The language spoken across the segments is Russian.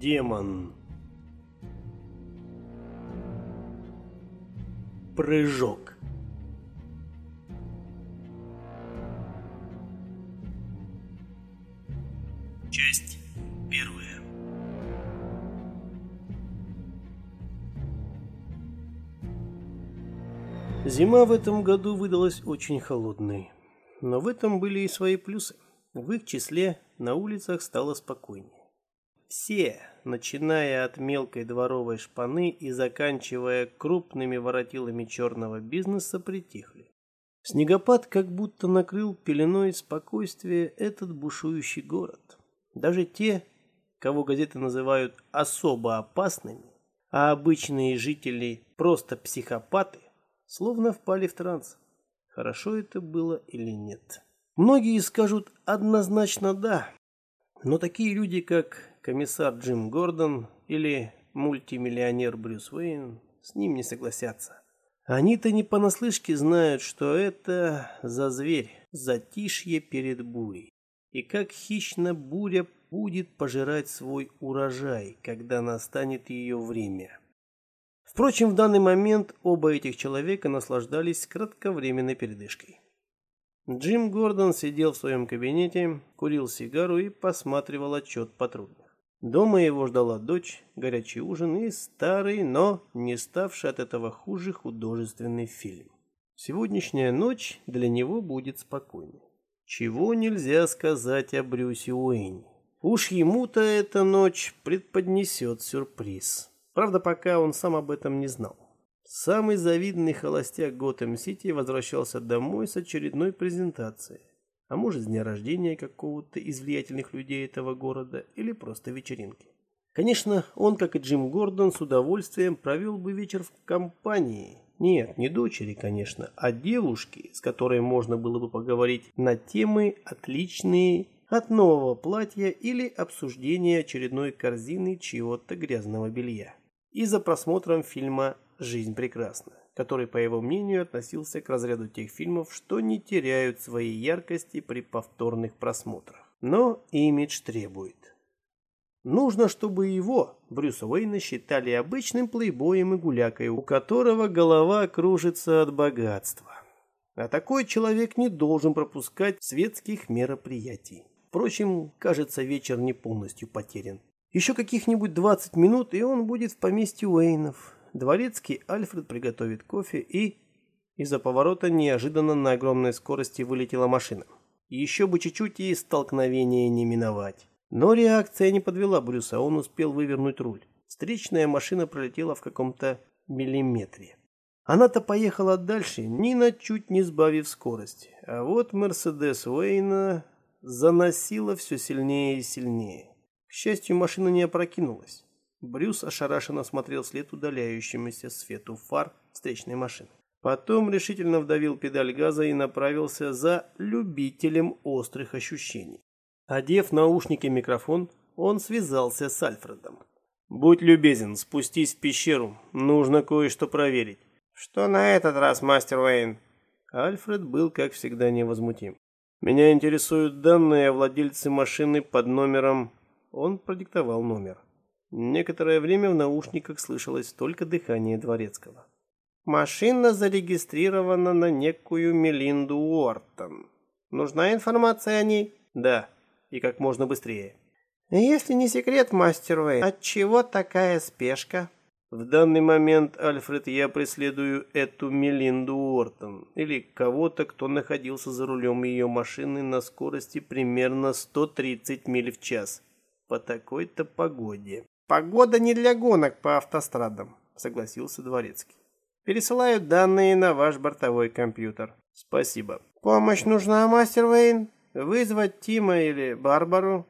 Демон. Прыжок. Часть первая. Зима в этом году выдалась очень холодной. Но в этом были и свои плюсы. В их числе на улицах стало спокойнее. Все, начиная от мелкой дворовой шпаны и заканчивая крупными воротилами черного бизнеса, притихли. Снегопад как будто накрыл пеленой спокойствия этот бушующий город. Даже те, кого газеты называют особо опасными, а обычные жители просто психопаты, словно впали в транс. Хорошо это было или нет? Многие скажут однозначно «да», но такие люди, как комиссар Джим Гордон или мультимиллионер Брюс Уэйн с ним не согласятся. Они-то не понаслышке знают, что это за зверь, затишье перед бурей. И как хищно буря будет пожирать свой урожай, когда настанет ее время. Впрочем, в данный момент оба этих человека наслаждались кратковременной передышкой. Джим Гордон сидел в своем кабинете, курил сигару и посматривал отчет патрульных. Дома его ждала дочь, горячий ужин и старый, но не ставший от этого хуже художественный фильм. Сегодняшняя ночь для него будет спокойной. Чего нельзя сказать о Брюсе Уэйне. Уж ему-то эта ночь предподнесет сюрприз. Правда, пока он сам об этом не знал. Самый завидный холостяк Готэм-Сити возвращался домой с очередной презентацией а может с дня рождения какого-то из влиятельных людей этого города или просто вечеринки. Конечно, он, как и Джим Гордон, с удовольствием провел бы вечер в компании. Нет, не дочери, конечно, а девушки, с которой можно было бы поговорить на темы отличные от нового платья или обсуждения очередной корзины чьего-то грязного белья. И за просмотром фильма «Жизнь прекрасна» который, по его мнению, относился к разряду тех фильмов, что не теряют своей яркости при повторных просмотрах. Но имидж требует. Нужно, чтобы его, Брюса Уэйна, считали обычным плейбоем и гулякой, у которого голова кружится от богатства. А такой человек не должен пропускать светских мероприятий. Впрочем, кажется, вечер не полностью потерян. Еще каких-нибудь 20 минут, и он будет в поместье Уэйнов. Дворецкий Альфред приготовит кофе и... Из-за поворота неожиданно на огромной скорости вылетела машина. Еще бы чуть-чуть и столкновение не миновать. Но реакция не подвела Брюса, он успел вывернуть руль. Встречная машина пролетела в каком-то миллиметре. Она-то поехала дальше, ни на чуть не сбавив скорость. А вот Мерседес Уэйна заносила все сильнее и сильнее. К счастью, машина не опрокинулась. Брюс ошарашенно смотрел след удаляющемуся свету фар встречной машины. Потом решительно вдавил педаль газа и направился за любителем острых ощущений. Одев наушники микрофон, он связался с Альфредом. «Будь любезен, спустись в пещеру. Нужно кое-что проверить». «Что на этот раз, мастер Уэйн?» Альфред был, как всегда, невозмутим. «Меня интересуют данные о владельце машины под номером...» Он продиктовал номер. Некоторое время в наушниках слышалось только дыхание дворецкого. Машина зарегистрирована на некую Мелинду Уортон. Нужна информация о ней? Да, и как можно быстрее. Если не секрет, мастер Уэйн, от чего такая спешка? В данный момент, Альфред, я преследую эту Мелинду Уортон, или кого-то, кто находился за рулем ее машины на скорости примерно 130 миль в час по такой-то погоде. Погода не для гонок по автострадам, согласился Дворецкий. Пересылаю данные на ваш бортовой компьютер. Спасибо. Помощь нужна, мастер Вейн? Вызвать Тима или Барбару?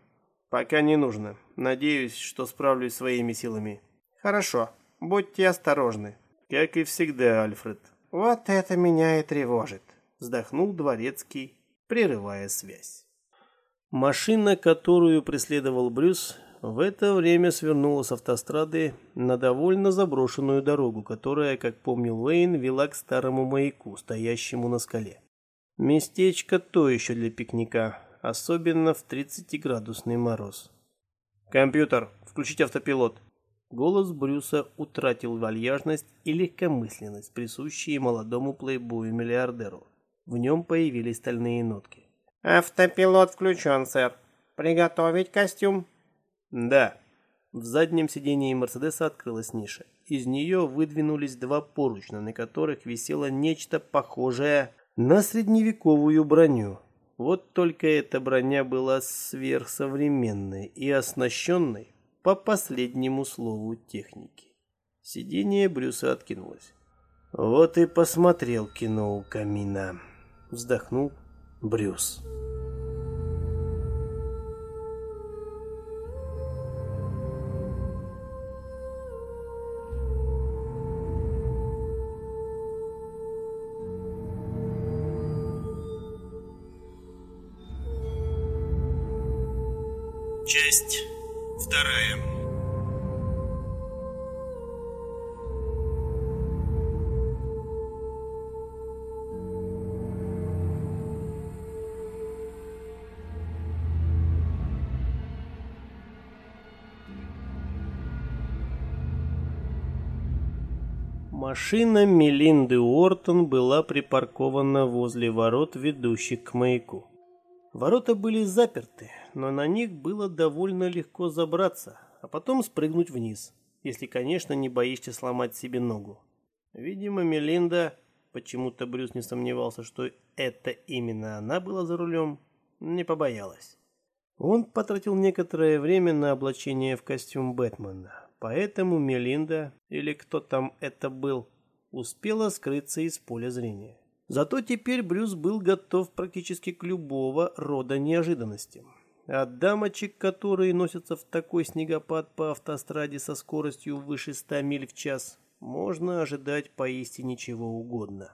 Пока не нужно. Надеюсь, что справлюсь своими силами. Хорошо. Будьте осторожны. Как и всегда, Альфред. Вот это меня и тревожит, вздохнул Дворецкий, прерывая связь. Машина, которую преследовал Брюс, в это время свернула с автострады на довольно заброшенную дорогу, которая, как помнил Уэйн, вела к старому маяку, стоящему на скале. Местечко то еще для пикника, особенно в 30-градусный мороз. «Компьютер, включить автопилот». Голос Брюса утратил вальяжность и легкомысленность, присущие молодому плейбою-миллиардеру. В нем появились стальные нотки. «Автопилот включен, сэр. Приготовить костюм?» «Да». В заднем сидении Мерседеса открылась ниша. Из нее выдвинулись два поручня, на которых висело нечто похожее на средневековую броню. Вот только эта броня была сверхсовременной и оснащенной по последнему слову техники. Сиденье Брюса откинулось. Вот и посмотрел кино у камина. Вздохнул Брюс. Часть вторая. Машина Мелинды Уортон была припаркована возле ворот, ведущих к маяку. Ворота были заперты, но на них было довольно легко забраться, а потом спрыгнуть вниз, если, конечно, не боишься сломать себе ногу. Видимо, Мелинда, почему-то Брюс не сомневался, что это именно она была за рулем, не побоялась. Он потратил некоторое время на облачение в костюм Бэтмена, поэтому Мелинда, или кто там это был, успела скрыться из поля зрения. Зато теперь Брюс был готов практически к любого рода неожиданностям. От дамочек, которые носятся в такой снегопад по автостраде со скоростью выше 100 миль в час, можно ожидать поистине чего угодно.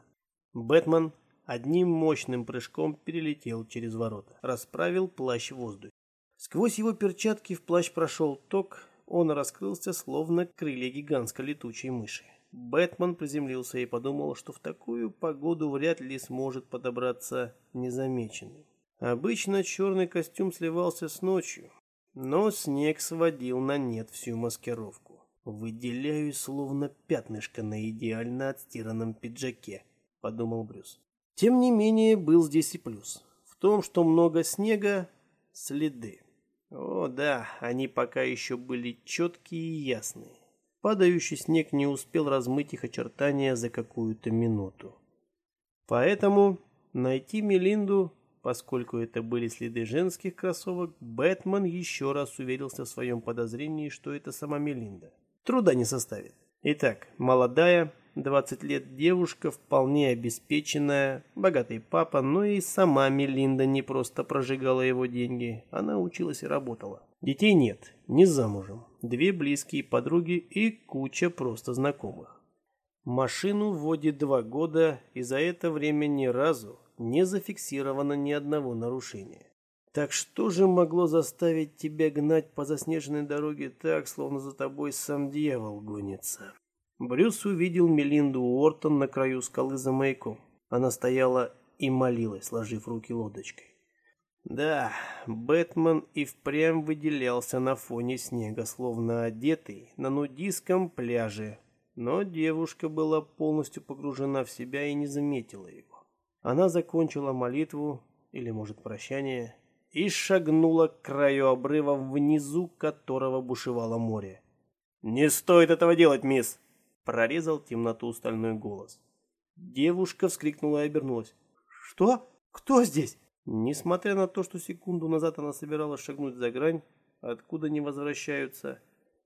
Бэтмен одним мощным прыжком перелетел через ворота, расправил плащ в воздухе. Сквозь его перчатки в плащ прошел ток, он раскрылся, словно крылья гигантской летучей мыши. Бэтмен приземлился и подумал, что в такую погоду вряд ли сможет подобраться незамеченным. Обычно черный костюм сливался с ночью, но снег сводил на нет всю маскировку. «Выделяюсь, словно пятнышко на идеально отстиранном пиджаке», — подумал Брюс. Тем не менее, был здесь и плюс. В том, что много снега — следы. О да, они пока еще были четкие и ясные. Падающий снег не успел размыть их очертания за какую-то минуту. Поэтому найти Мелинду, поскольку это были следы женских кроссовок, Бэтмен еще раз уверился в своем подозрении, что это сама Мелинда. Труда не составит. Итак, молодая, 20 лет девушка, вполне обеспеченная, богатый папа, но и сама Мелинда не просто прожигала его деньги, она училась и работала. Детей нет, не замужем, две близкие подруги и куча просто знакомых. Машину вводит два года, и за это время ни разу не зафиксировано ни одного нарушения. Так что же могло заставить тебя гнать по заснеженной дороге так, словно за тобой сам дьявол гонится? Брюс увидел Мелинду Уортон на краю скалы за маяком. Она стояла и молилась, сложив руки лодочкой. Да, Бэтмен и впрямь выделялся на фоне снега, словно одетый на нудистском пляже. Но девушка была полностью погружена в себя и не заметила его. Она закончила молитву, или, может, прощание, и шагнула к краю обрыва, внизу которого бушевало море. «Не стоит этого делать, мисс!» Прорезал темноту стальной голос. Девушка вскрикнула и обернулась. «Что? Кто здесь?» Несмотря на то, что секунду назад она собиралась шагнуть за грань, откуда не возвращаются,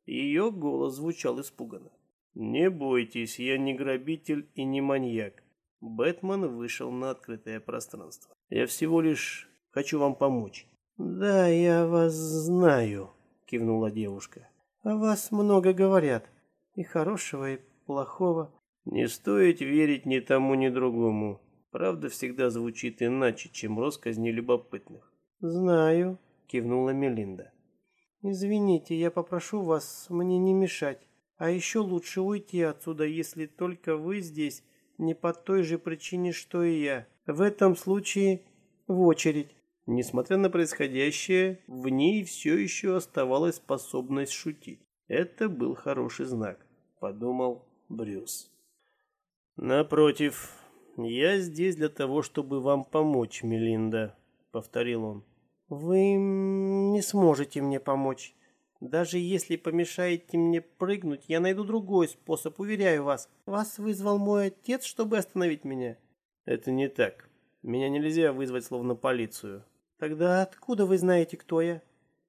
ее голос звучал испуганно. «Не бойтесь, я не грабитель и не маньяк». Бэтмен вышел на открытое пространство. «Я всего лишь хочу вам помочь». «Да, я вас знаю», — кивнула девушка. «О вас много говорят, и хорошего, и плохого». «Не стоит верить ни тому, ни другому. Правда всегда звучит иначе, чем росказни любопытных. «Знаю», — кивнула Мелинда. «Извините, я попрошу вас мне не мешать. А еще лучше уйти отсюда, если только вы здесь не по той же причине, что и я. В этом случае в очередь». Несмотря на происходящее, в ней все еще оставалась способность шутить. Это был хороший знак, подумал Брюс. Напротив, я здесь для того, чтобы вам помочь, Мелинда, повторил он. Вы не сможете мне помочь. Даже если помешаете мне прыгнуть, я найду другой способ, уверяю вас. Вас вызвал мой отец, чтобы остановить меня. Это не так. Меня нельзя вызвать словно полицию. Тогда откуда вы знаете, кто я?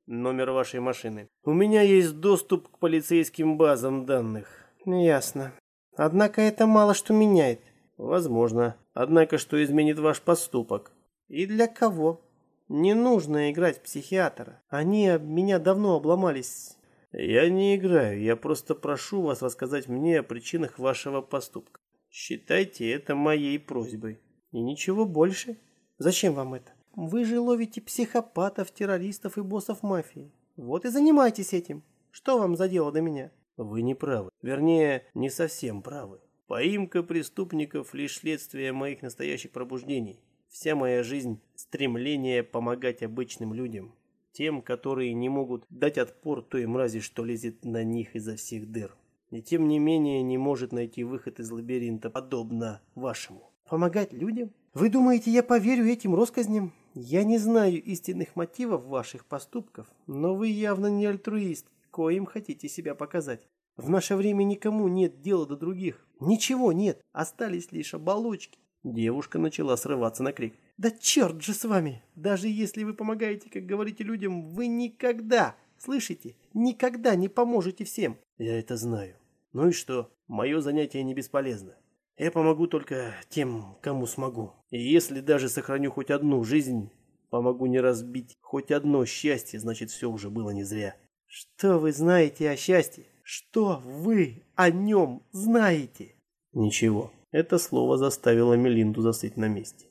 Номер вашей машины. У меня есть доступ к полицейским базам данных. Ясно. Однако это мало что меняет. Возможно. Однако что изменит ваш поступок? И для кого? Не нужно играть в психиатра. Они об меня давно обломались. Я не играю, я просто прошу вас рассказать мне о причинах вашего поступка. Считайте это моей просьбой. И ничего больше. Зачем вам это? Вы же ловите психопатов, террористов и боссов мафии. Вот и занимайтесь этим. Что вам за дело до меня? Вы не правы. Вернее, не совсем правы. Поимка преступников лишь следствие моих настоящих пробуждений. Вся моя жизнь – стремление помогать обычным людям, тем, которые не могут дать отпор той мрази, что лезет на них изо всех дыр. И тем не менее не может найти выход из лабиринта, подобно вашему. Помогать людям? Вы думаете, я поверю этим россказням? Я не знаю истинных мотивов ваших поступков, но вы явно не альтруист, коим хотите себя показать. В наше время никому нет дела до других. Ничего нет, остались лишь оболочки. Девушка начала срываться на крик. «Да черт же с вами! Даже если вы помогаете, как говорите людям, вы никогда, слышите, никогда не поможете всем!» «Я это знаю. Ну и что? Мое занятие не бесполезно. Я помогу только тем, кому смогу. И если даже сохраню хоть одну жизнь, помогу не разбить хоть одно счастье, значит все уже было не зря». «Что вы знаете о счастье? Что вы о нем знаете?» «Ничего». Это слово заставило Мелинду застыть на месте.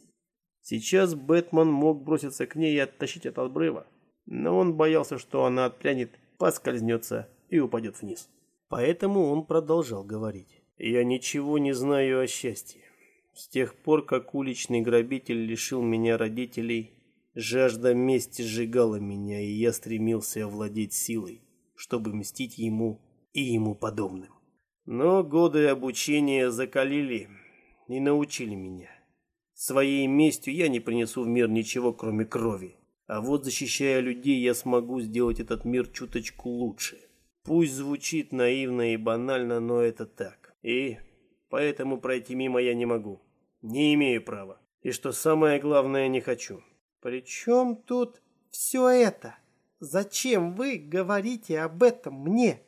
Сейчас Бэтмен мог броситься к ней и оттащить от обрыва, но он боялся, что она отпрянет, поскользнется и упадет вниз. Поэтому он продолжал говорить. «Я ничего не знаю о счастье. С тех пор, как уличный грабитель лишил меня родителей, жажда мести сжигала меня, и я стремился овладеть силой, чтобы мстить ему и ему подобным. Но годы обучения закалили и научили меня. Своей местью я не принесу в мир ничего, кроме крови. А вот защищая людей, я смогу сделать этот мир чуточку лучше. Пусть звучит наивно и банально, но это так. И поэтому пройти мимо я не могу. Не имею права. И что самое главное, не хочу. При чем тут все это? Зачем вы говорите об этом мне?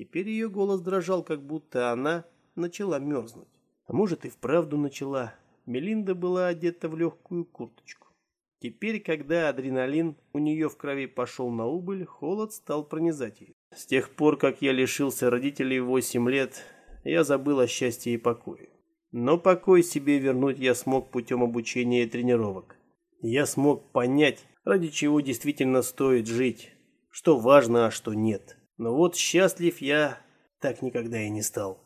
Теперь ее голос дрожал, как будто она начала мерзнуть. А может и вправду начала. Мелинда была одета в легкую курточку. Теперь, когда адреналин у нее в крови пошел на убыль, холод стал пронизать ее. С тех пор, как я лишился родителей в восемь лет, я забыл о счастье и покое. Но покой себе вернуть я смог путем обучения и тренировок. Я смог понять, ради чего действительно стоит жить, что важно, а что нет. Но вот счастлив я так никогда и не стал.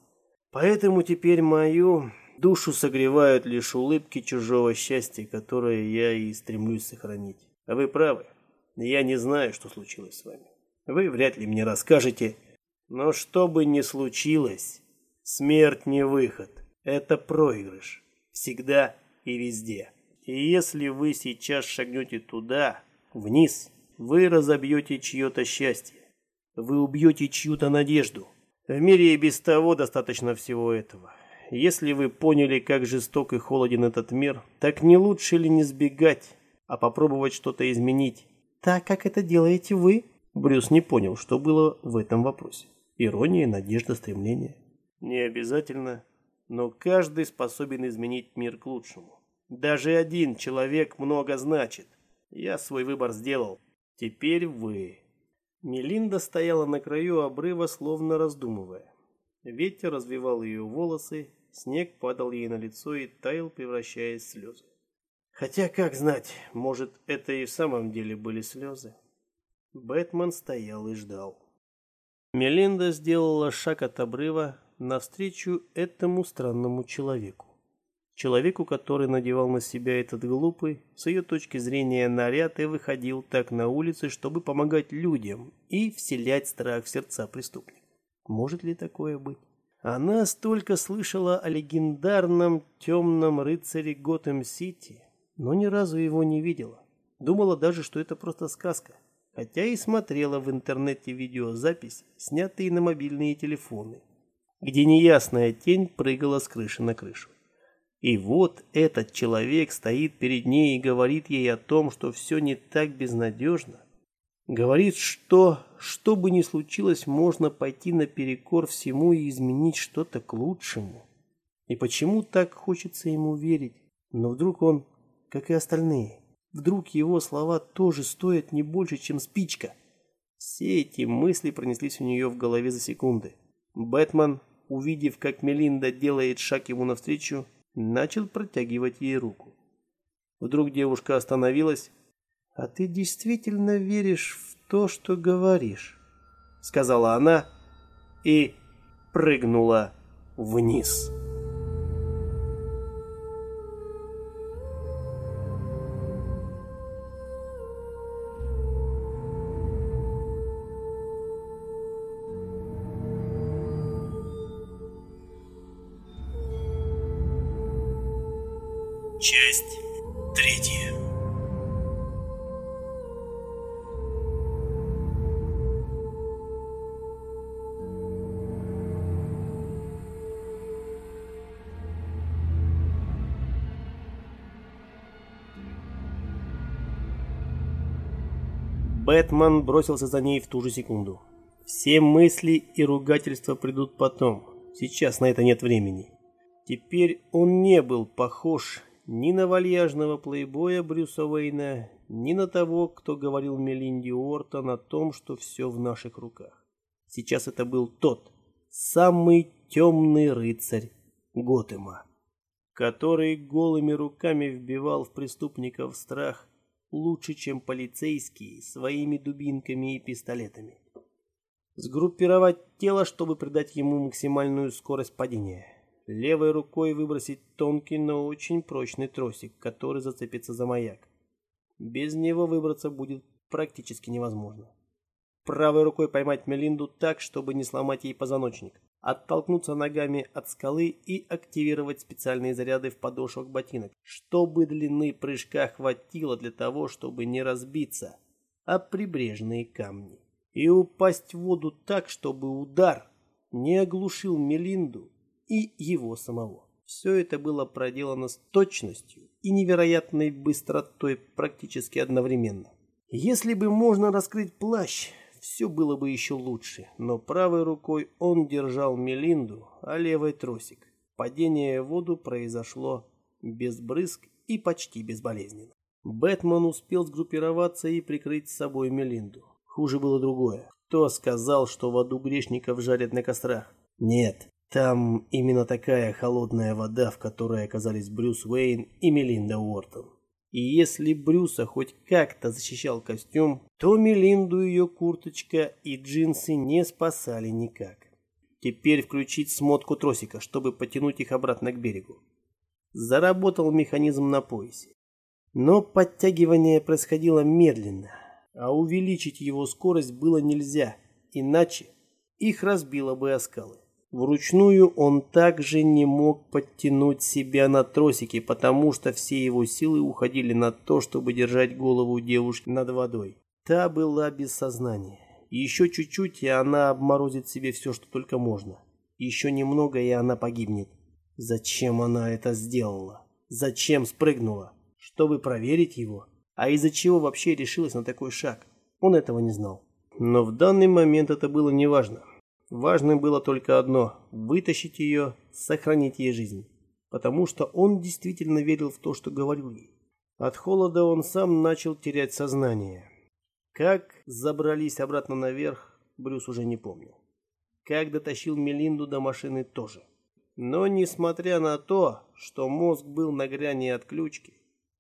Поэтому теперь мою душу согревают лишь улыбки чужого счастья, которое я и стремлюсь сохранить. А вы правы. Я не знаю, что случилось с вами. Вы вряд ли мне расскажете. Но что бы ни случилось, смерть не выход. Это проигрыш. Всегда и везде. И если вы сейчас шагнете туда, вниз, вы разобьете чье-то счастье. Вы убьете чью-то надежду. В мире и без того достаточно всего этого. Если вы поняли, как жесток и холоден этот мир, так не лучше ли не сбегать, а попробовать что-то изменить? Так, как это делаете вы? Брюс не понял, что было в этом вопросе. Ирония, надежда, стремление. Не обязательно, но каждый способен изменить мир к лучшему. Даже один человек много значит. Я свой выбор сделал. Теперь вы. Мелинда стояла на краю обрыва, словно раздумывая. Ветер развивал ее волосы, снег падал ей на лицо и таял, превращаясь в слезы. Хотя, как знать, может, это и в самом деле были слезы. Бэтмен стоял и ждал. Мелинда сделала шаг от обрыва навстречу этому странному человеку. Человеку, который надевал на себя этот глупый, с ее точки зрения, наряд и выходил так на улицы, чтобы помогать людям и вселять страх в сердца преступников. Может ли такое быть? Она столько слышала о легендарном темном рыцаре Готэм-Сити, но ни разу его не видела. Думала даже, что это просто сказка, хотя и смотрела в интернете видеозапись, снятые на мобильные телефоны, где неясная тень прыгала с крыши на крышу. И вот этот человек стоит перед ней и говорит ей о том, что все не так безнадежно. Говорит, что, что бы ни случилось, можно пойти наперекор всему и изменить что-то к лучшему. И почему так хочется ему верить? Но вдруг он, как и остальные, вдруг его слова тоже стоят не больше, чем спичка. Все эти мысли пронеслись у нее в голове за секунды. Бэтмен, увидев, как Мелинда делает шаг ему навстречу, начал протягивать ей руку. Вдруг девушка остановилась. «А ты действительно веришь в то, что говоришь?» Сказала она и прыгнула вниз. Часть третья. Бэтмен бросился за ней в ту же секунду. Все мысли и ругательства придут потом. Сейчас на это нет времени. Теперь он не был похож ни на вальяжного плейбоя Брюса Уэйна, ни на того, кто говорил Мелинди Уортон о том, что все в наших руках. Сейчас это был тот, самый темный рыцарь Готэма, который голыми руками вбивал в преступников страх лучше, чем полицейские своими дубинками и пистолетами. Сгруппировать тело, чтобы придать ему максимальную скорость падения левой рукой выбросить тонкий, но очень прочный тросик, который зацепится за маяк. Без него выбраться будет практически невозможно. Правой рукой поймать Мелинду так, чтобы не сломать ей позвоночник. Оттолкнуться ногами от скалы и активировать специальные заряды в подошвах ботинок, чтобы длины прыжка хватило для того, чтобы не разбиться о прибрежные камни. И упасть в воду так, чтобы удар не оглушил Мелинду и его самого. Все это было проделано с точностью и невероятной быстротой практически одновременно. Если бы можно раскрыть плащ, все было бы еще лучше, но правой рукой он держал Мелинду, а левой тросик. Падение в воду произошло без брызг и почти безболезненно. Бэтмен успел сгруппироваться и прикрыть с собой Мелинду. Хуже было другое. Кто сказал, что в аду грешников жарят на кострах? Нет, там именно такая холодная вода, в которой оказались Брюс Уэйн и Мелинда Уортон. И если Брюса хоть как-то защищал костюм, то Мелинду ее курточка и джинсы не спасали никак. Теперь включить смотку тросика, чтобы потянуть их обратно к берегу. Заработал механизм на поясе. Но подтягивание происходило медленно, а увеличить его скорость было нельзя, иначе их разбило бы о скалы. Вручную он также не мог подтянуть себя на тросике, потому что все его силы уходили на то, чтобы держать голову девушки над водой. Та была без сознания. Еще чуть-чуть, и она обморозит себе все, что только можно. Еще немного, и она погибнет. Зачем она это сделала? Зачем спрыгнула? Чтобы проверить его? А из-за чего вообще решилась на такой шаг? Он этого не знал. Но в данный момент это было неважно. Важным было только одно – вытащить ее, сохранить ей жизнь. Потому что он действительно верил в то, что говорил ей. От холода он сам начал терять сознание. Как забрались обратно наверх, Брюс уже не помнил. Как дотащил Мелинду до машины тоже. Но несмотря на то, что мозг был на грани отключки,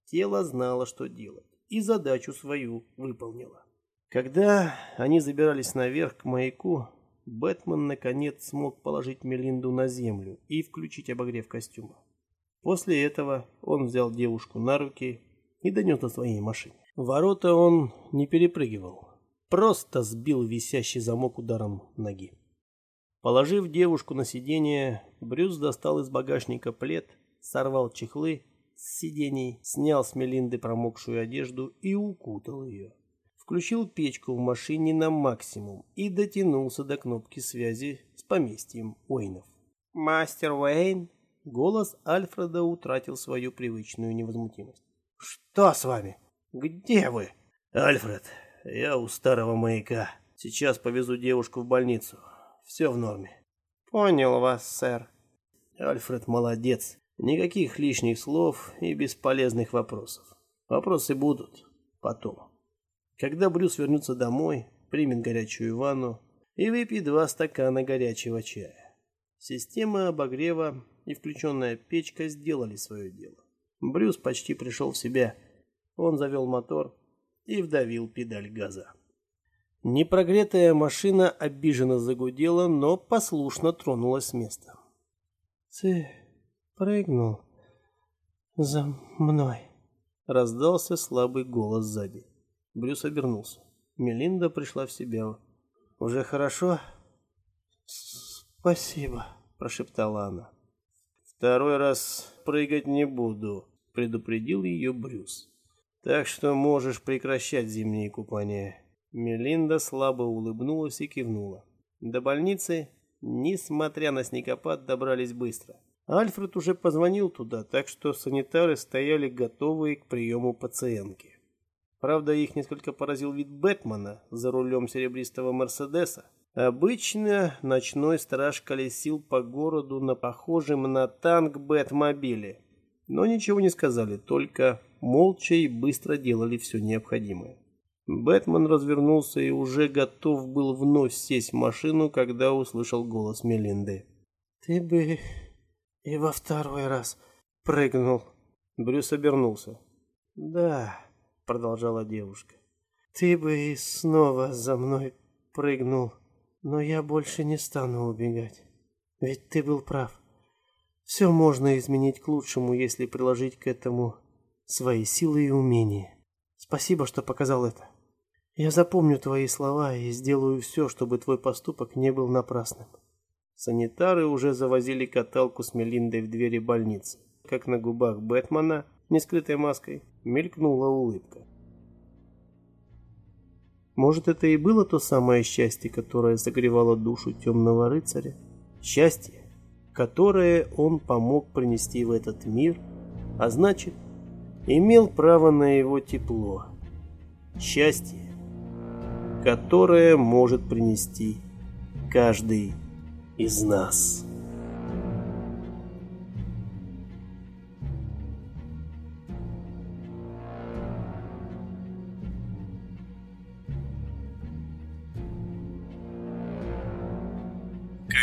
тело знало, что делать, и задачу свою выполнило. Когда они забирались наверх к маяку, Бэтмен наконец смог положить Мелинду на землю и включить обогрев костюма. После этого он взял девушку на руки и донес до своей машины. Ворота он не перепрыгивал, просто сбил висящий замок ударом ноги. Положив девушку на сиденье, Брюс достал из багажника плед, сорвал чехлы с сидений, снял с Мелинды промокшую одежду и укутал ее. Включил печку в машине на максимум и дотянулся до кнопки связи с поместьем Уэйнов. «Мастер Уэйн?» Голос Альфреда утратил свою привычную невозмутимость. «Что с вами? Где вы?» «Альфред, я у старого маяка. Сейчас повезу девушку в больницу. Все в норме». «Понял вас, сэр». Альфред молодец. Никаких лишних слов и бесполезных вопросов. Вопросы будут потом. Когда Брюс вернется домой, примет горячую ванну и выпьет два стакана горячего чая. Система обогрева и включенная печка сделали свое дело. Брюс почти пришел в себя. Он завел мотор и вдавил педаль газа. Непрогретая машина обиженно загудела, но послушно тронулась с места. «Ты прыгнул за мной», — раздался слабый голос сзади. Брюс обернулся. Мелинда пришла в себя. «Уже хорошо?» «Спасибо», — прошептала она. «Второй раз прыгать не буду», — предупредил ее Брюс. «Так что можешь прекращать зимние купания». Мелинда слабо улыбнулась и кивнула. До больницы, несмотря на снегопад, добрались быстро. Альфред уже позвонил туда, так что санитары стояли готовые к приему пациентки. Правда, их несколько поразил вид Бэтмена за рулем серебристого Мерседеса, Обычно ночной страж колесил по городу на похожем на танк Бэтмобиле, но ничего не сказали, только молча и быстро делали все необходимое. Бэтмен развернулся и уже готов был вновь сесть в машину, когда услышал голос Мелинды. «Ты бы и во второй раз прыгнул». Брюс обернулся. «Да», — продолжала девушка, — «ты бы и снова за мной прыгнул». Но я больше не стану убегать. Ведь ты был прав. Все можно изменить к лучшему, если приложить к этому свои силы и умения. Спасибо, что показал это. Я запомню твои слова и сделаю все, чтобы твой поступок не был напрасным. Санитары уже завозили каталку с Мелиндой в двери больницы. Как на губах Бэтмена, не скрытой маской, мелькнула улыбка. Может, это и было то самое счастье, которое согревало душу темного рыцаря? Счастье, которое он помог принести в этот мир, а значит, имел право на его тепло. Счастье, которое может принести каждый из нас.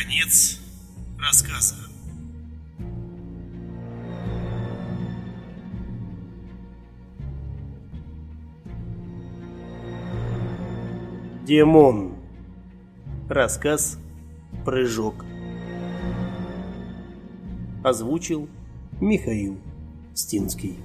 Конец рассказа. Демон. Рассказ «Прыжок». Озвучил Михаил Стинский.